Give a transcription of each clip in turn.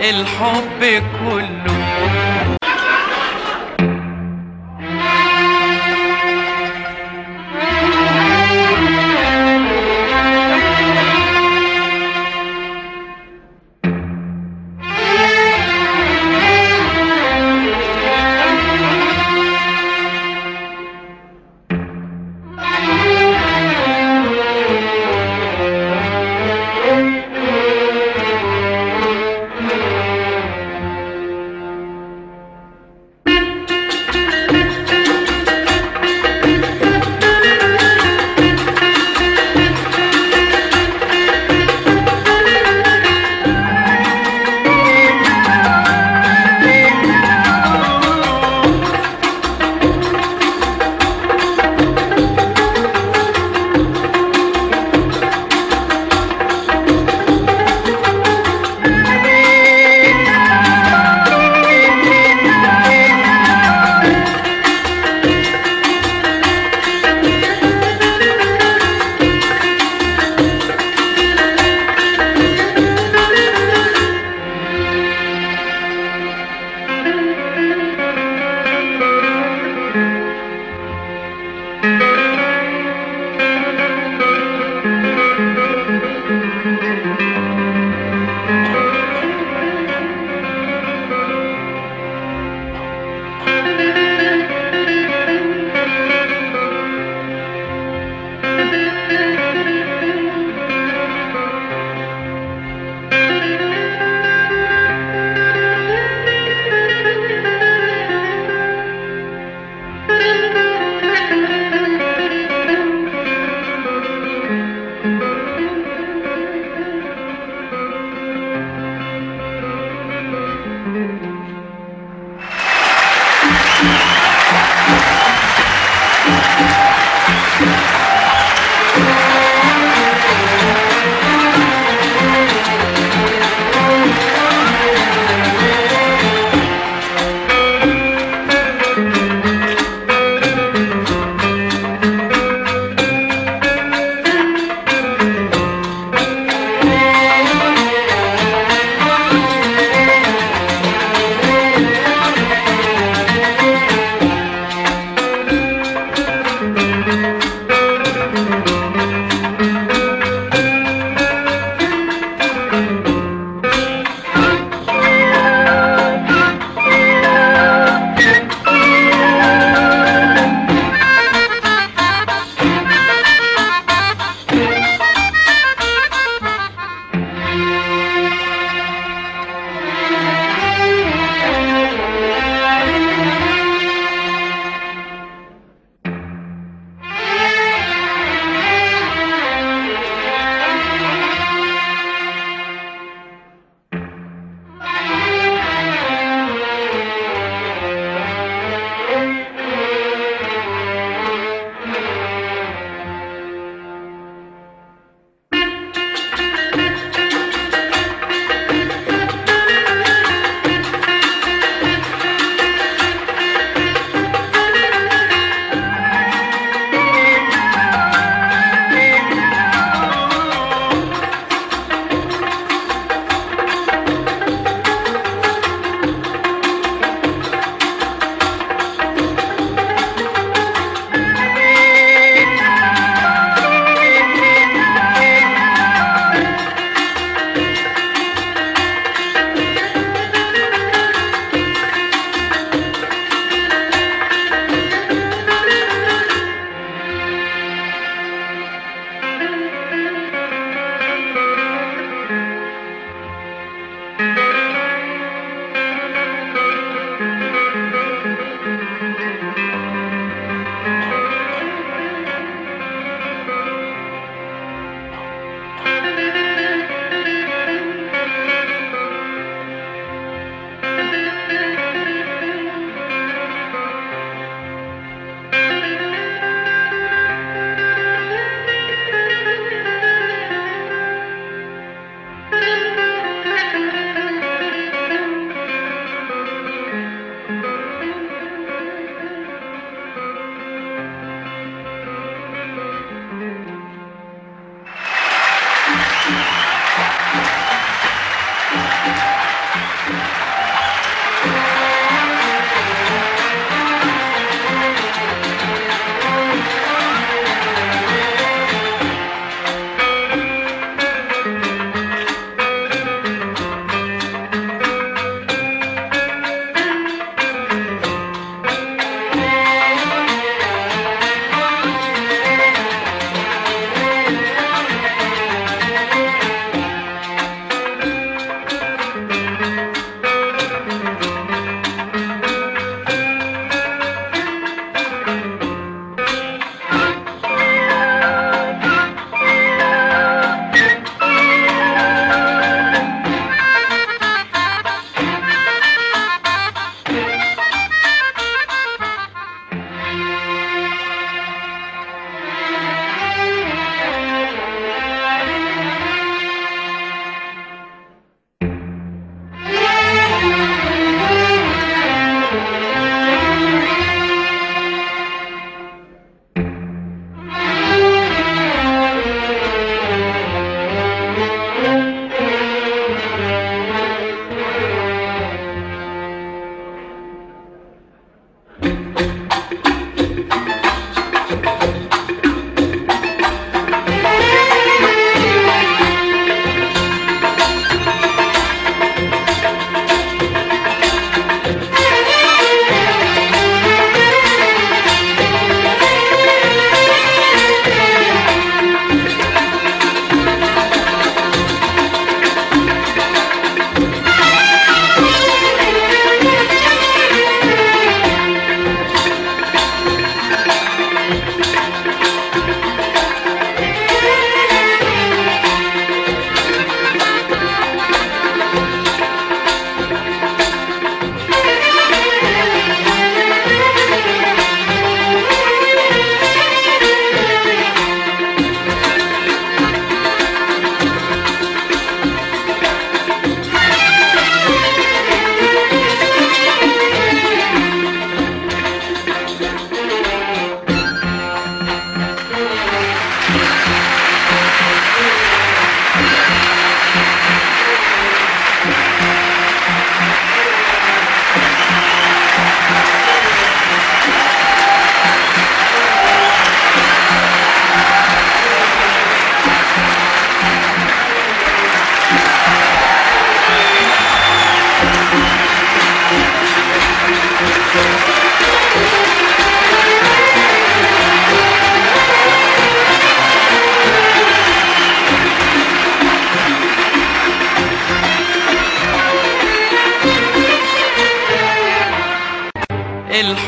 الحب كله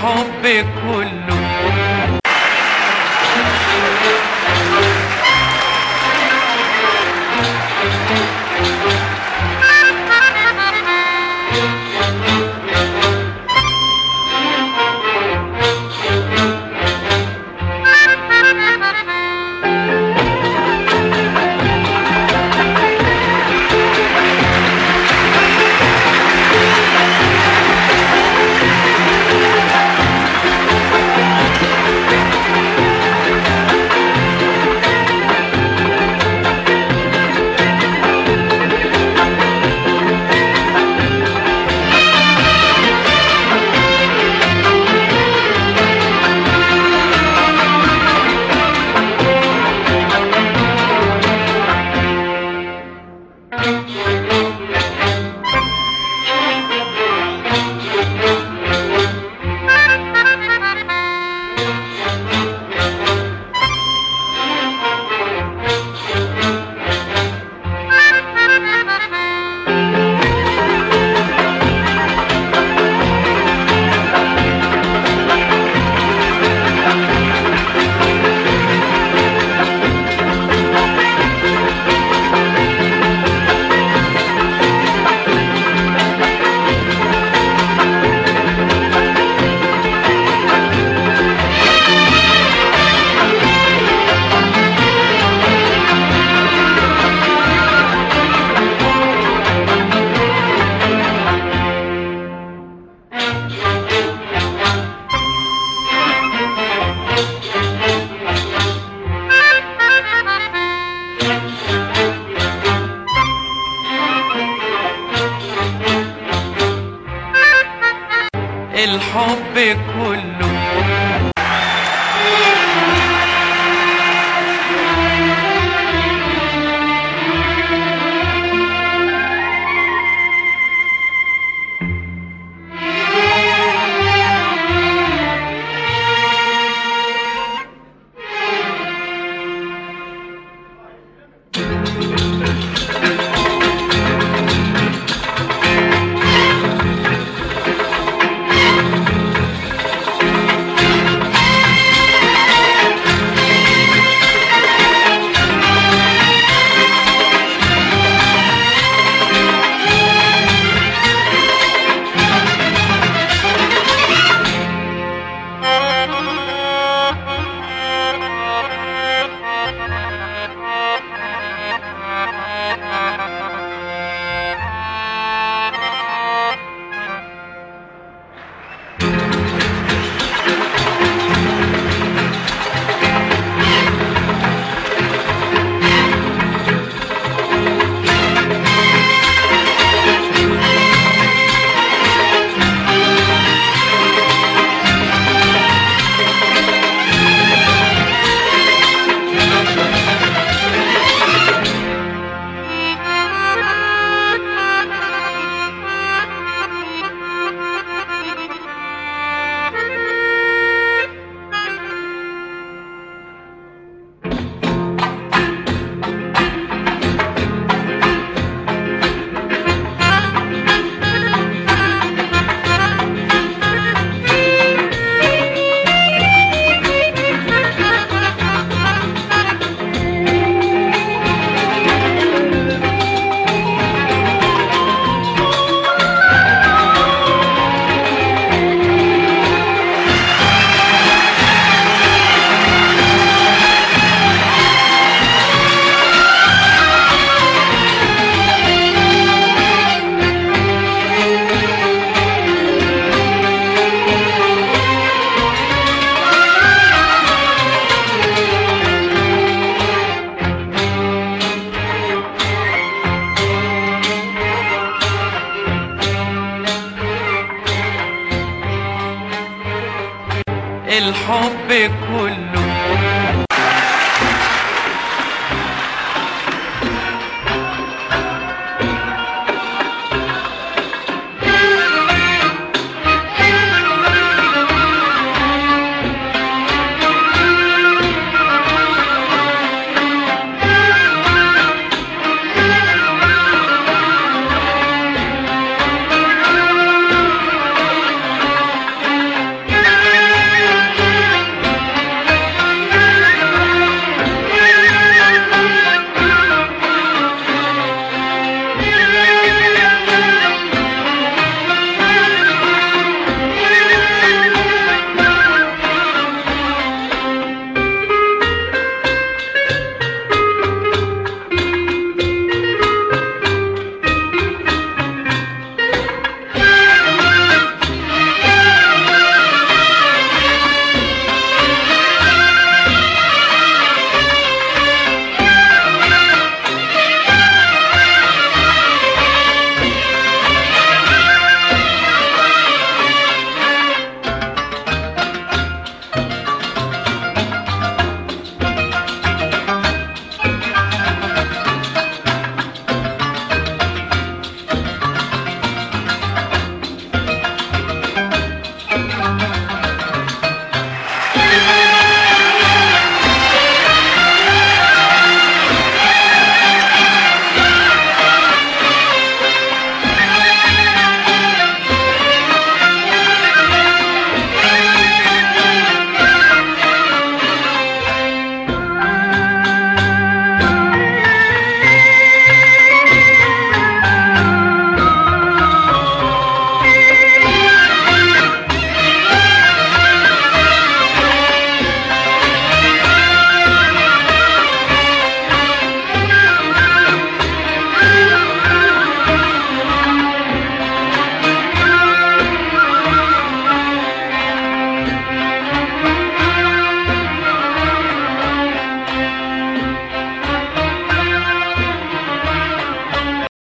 الحب كله Cuối